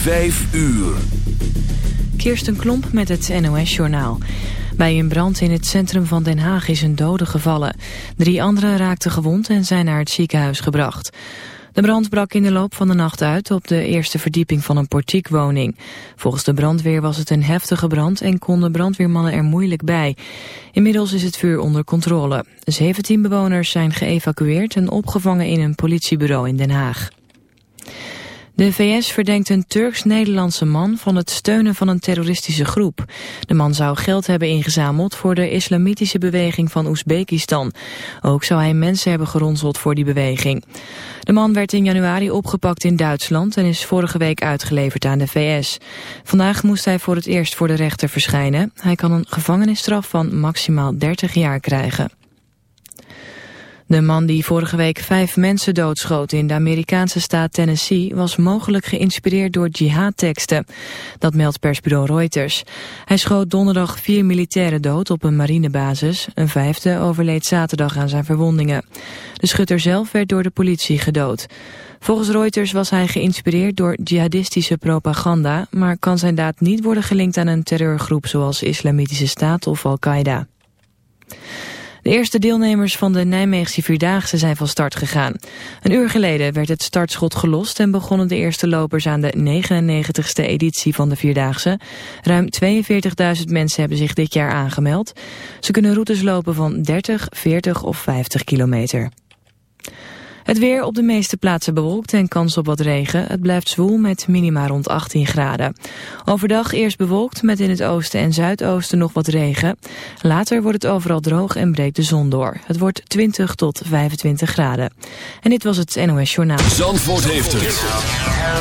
Vijf uur. Kirsten Klomp met het NOS-journaal. Bij een brand in het centrum van Den Haag is een dode gevallen. Drie anderen raakten gewond en zijn naar het ziekenhuis gebracht. De brand brak in de loop van de nacht uit op de eerste verdieping van een portiekwoning. Volgens de brandweer was het een heftige brand en konden brandweermannen er moeilijk bij. Inmiddels is het vuur onder controle. 17 bewoners zijn geëvacueerd en opgevangen in een politiebureau in Den Haag. De VS verdenkt een Turks-Nederlandse man van het steunen van een terroristische groep. De man zou geld hebben ingezameld voor de islamitische beweging van Oezbekistan. Ook zou hij mensen hebben geronseld voor die beweging. De man werd in januari opgepakt in Duitsland en is vorige week uitgeleverd aan de VS. Vandaag moest hij voor het eerst voor de rechter verschijnen. Hij kan een gevangenisstraf van maximaal 30 jaar krijgen. De man die vorige week vijf mensen doodschoot in de Amerikaanse staat Tennessee was mogelijk geïnspireerd door jihadteksten. Dat meldt persbureau Reuters. Hij schoot donderdag vier militairen dood op een marinebasis. Een vijfde overleed zaterdag aan zijn verwondingen. De schutter zelf werd door de politie gedood. Volgens Reuters was hij geïnspireerd door jihadistische propaganda, maar kan zijn daad niet worden gelinkt aan een terreurgroep zoals Islamitische Staat of Al-Qaeda. De eerste deelnemers van de Nijmeegse Vierdaagse zijn van start gegaan. Een uur geleden werd het startschot gelost en begonnen de eerste lopers aan de 99ste editie van de Vierdaagse. Ruim 42.000 mensen hebben zich dit jaar aangemeld. Ze kunnen routes lopen van 30, 40 of 50 kilometer. Het weer op de meeste plaatsen bewolkt en kans op wat regen. Het blijft zwoel met minima rond 18 graden. Overdag eerst bewolkt met in het oosten en zuidoosten nog wat regen. Later wordt het overal droog en breekt de zon door. Het wordt 20 tot 25 graden. En dit was het NOS Journaal. Zandvoort heeft het.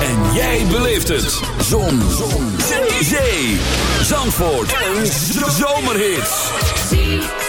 En jij beleeft het. Zon. zon. Zee. Zandvoort. Een zomerhit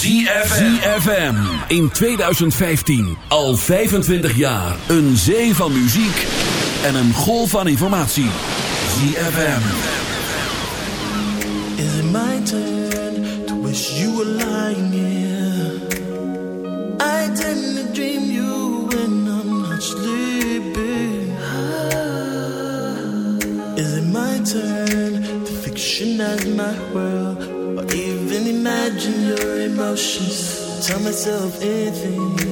ZFM. ZFM. In 2015. Al 25 jaar. Een zee van muziek. En een golf van informatie. ZFM. Is it my turn to wish you were lying here? I tend to dream you when I'm not sleeping. Is it my turn to fiction as my world? imagine your emotions. Tell myself anything.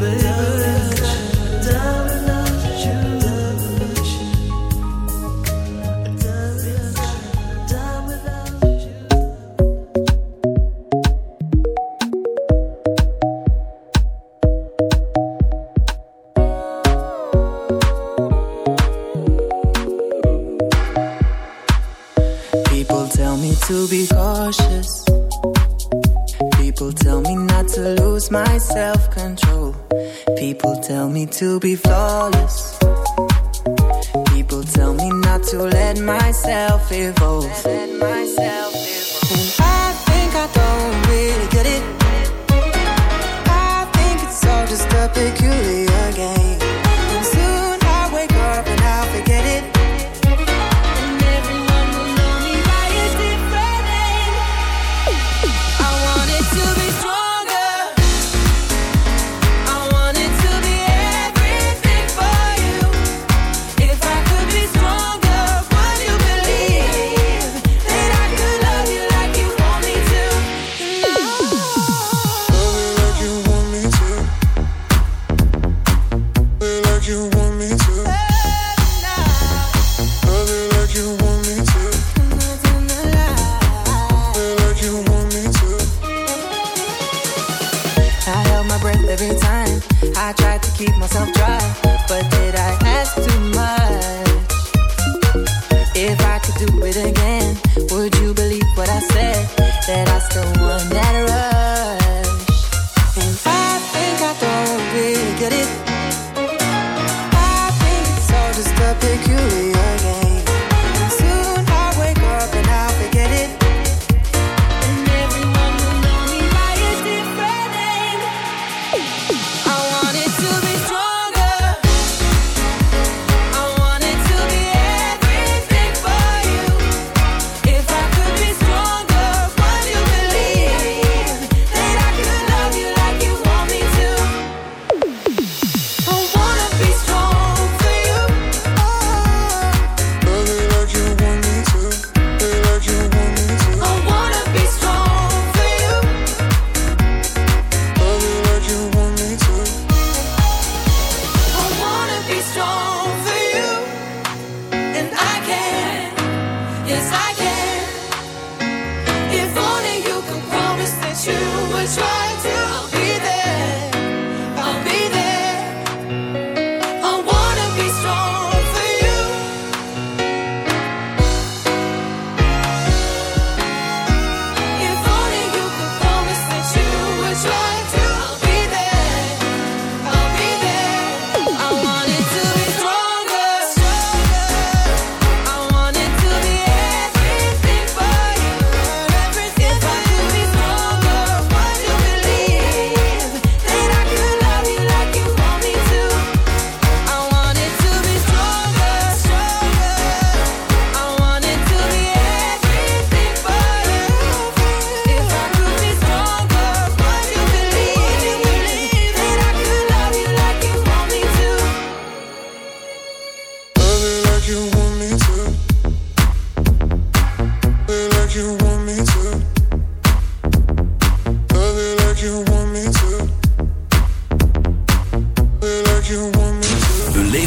baby.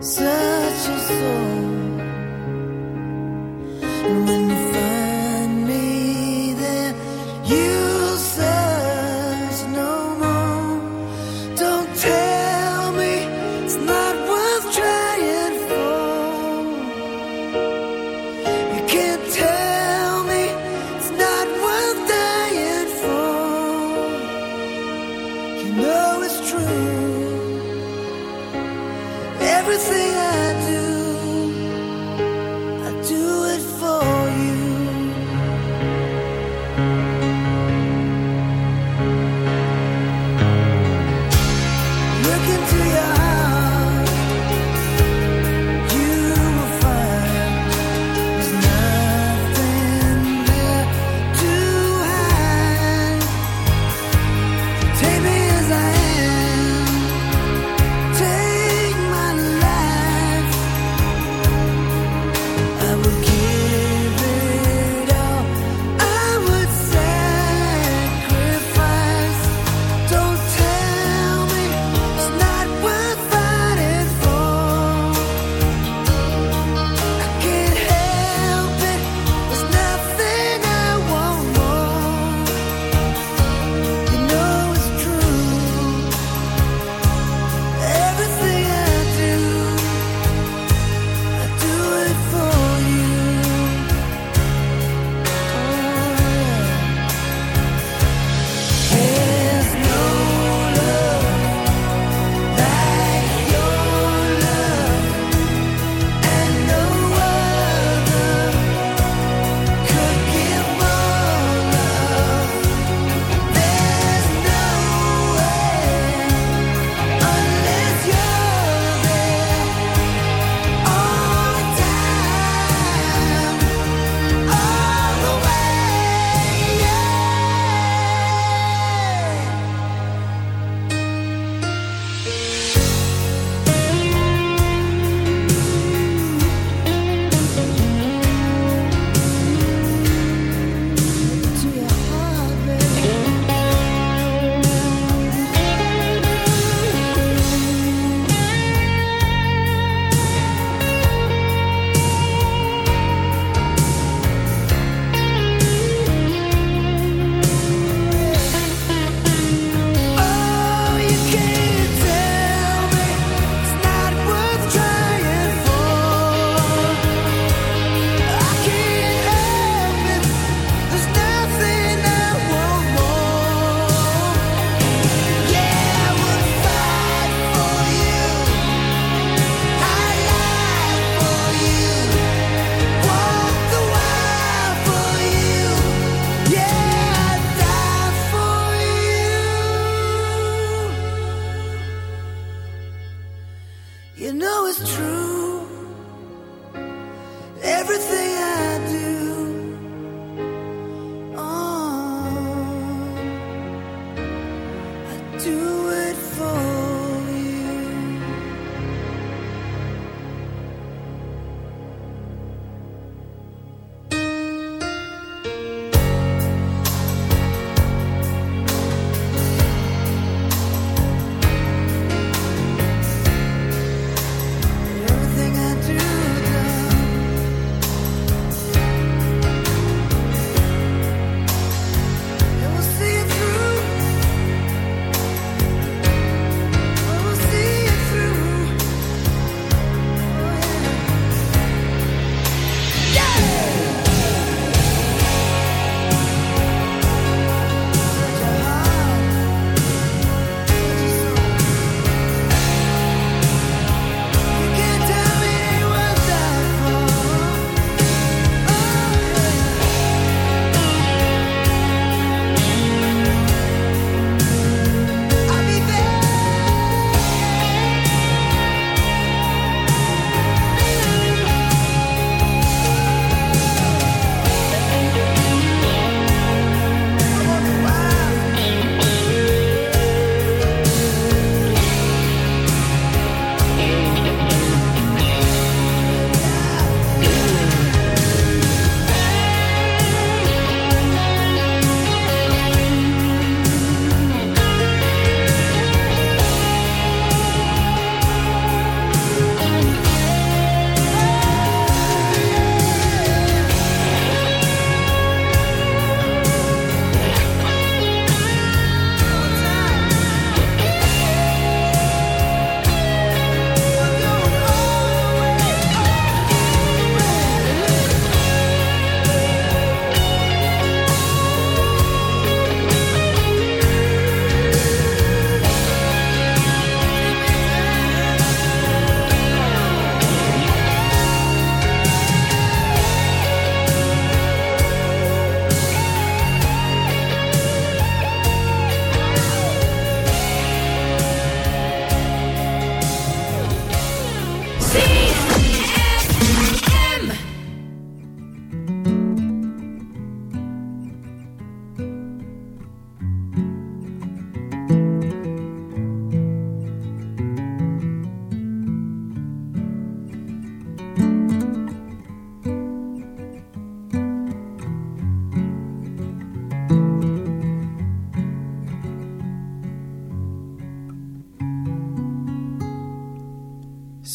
such a soul.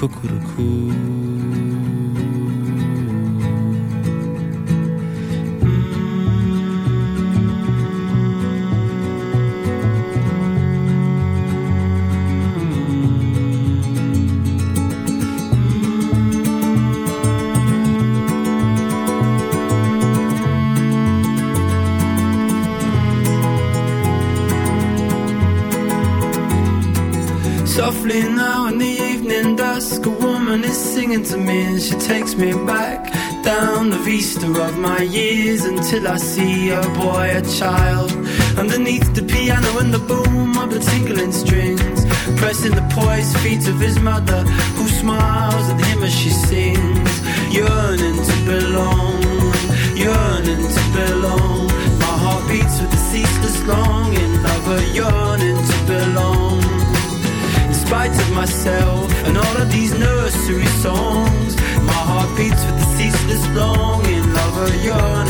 Cuckoo takes me back down the vista of my years until I see a boy, a child, underneath the piano and the boom of the tinkling strings, pressing the poised feet of his mother, who smiles at him longing of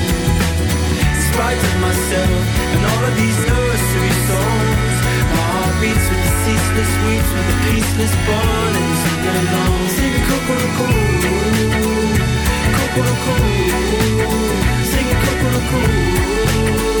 spite of myself and all of these nursery songs. My heart beats with the ceaseless weeps, with the peaceless burning to belong. Sing cuckoo-cuckoo, cuckoo-cuckoo, sing cuckoo-cuckoo.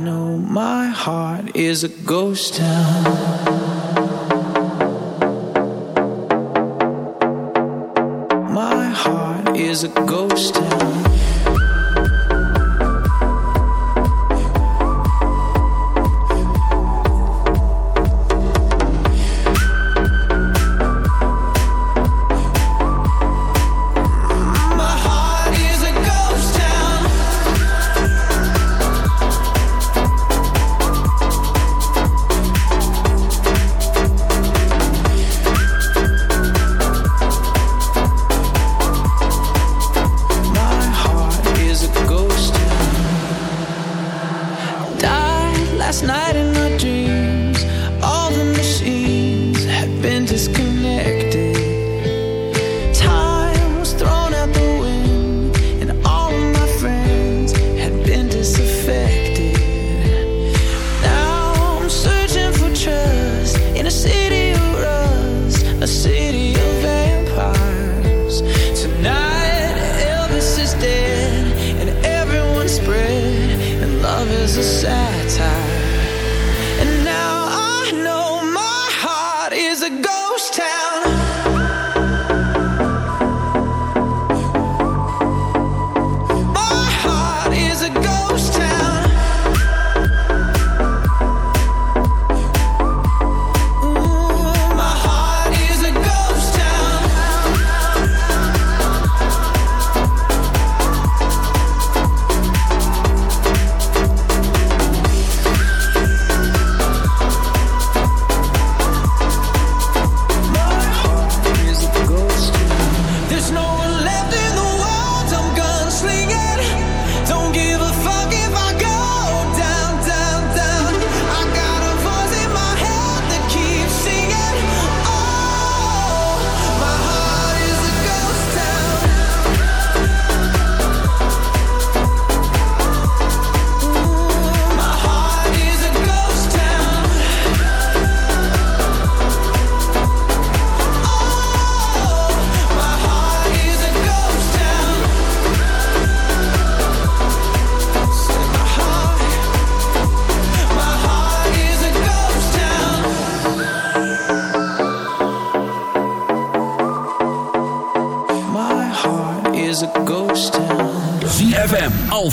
is a ghost town.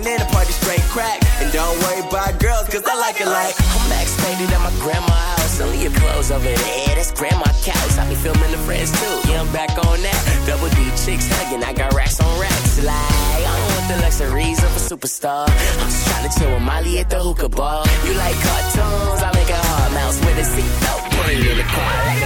in a party straight crack. And don't worry about girls, cause I like it like I'm backstated at my grandma's house. Don't leave your clothes over there, that's grandma couch. I be filming the friends too, yeah, I'm back on that. Double D chicks hugging, I got racks on racks. Like, I don't want the luxuries of a superstar. I'm just trying to chill with Molly at the hookah bar. You like cartoons, I make a hard mouse with a seatbelt. Put it in the car.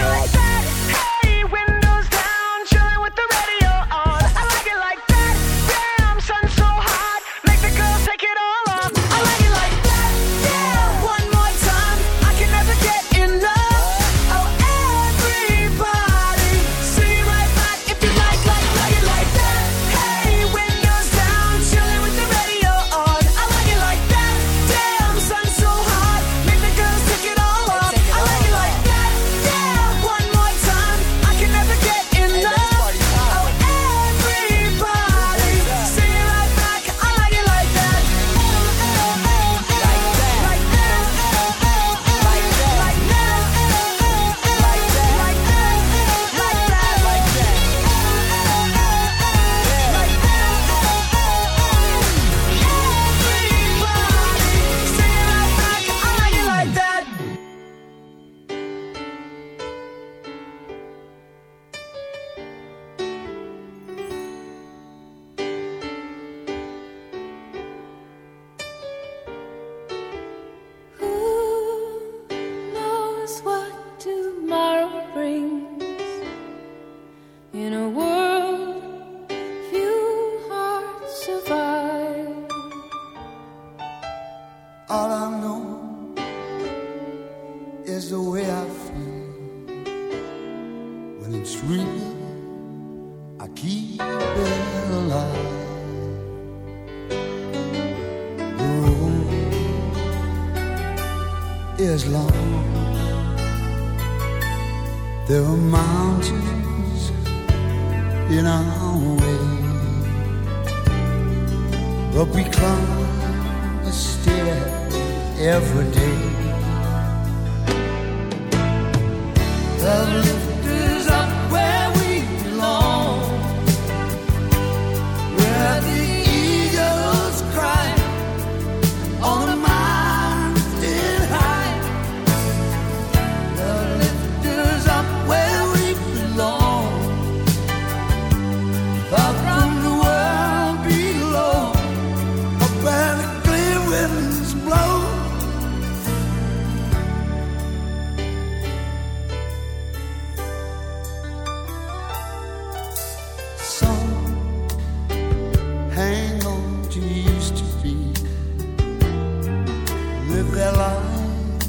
live their lives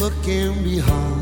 looking behind.